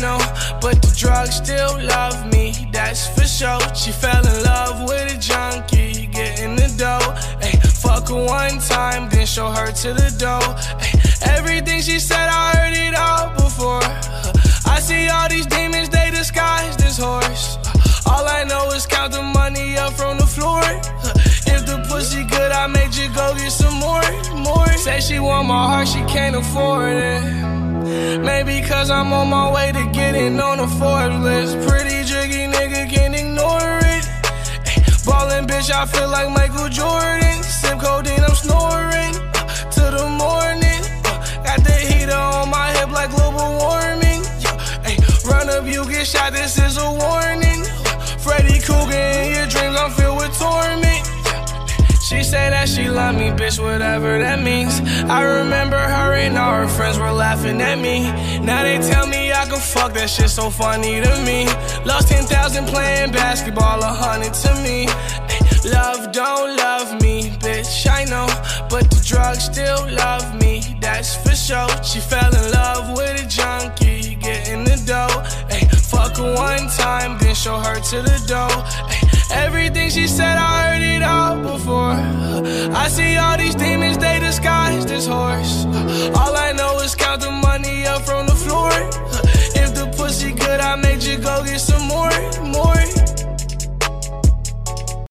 know. But the drugs still love me, that's for sure. She fell in love with a junkie, getting the dough. Ay, fuck her one time, then show her to the door. Ay, everything she said, I heard it all before. I see all these demons, they disguise this horse. All I know is count the money up from the floor. If the pussy good, I made you go get some more, more. Say she want my heart, she can't afford it. Maybe cause I'm on my way to getting on the Forbes list. Pretty jiggy nigga can't ignore it. Ballin' bitch, I feel like Michael Jordan. Sip codeine, I'm snoring. uh, to the morning. uh, got the heater on my hip like global warming. Run up, you get shot, this is a warning. Freddy Krueger in your that she love me, bitch, whatever that means. I remember her and all her friends were laughing at me. Now they tell me I can fuck, that shit so funny to me. Lost 10,000 playing basketball, a hundred to me. Love don't love me, bitch, I know. But the drugs still love me, that's for sure. She fell in love with a junkie, getting the dough. Ay, fuck her one time, then show her to the dough. Ay, Everything she said, I I see all these demons, they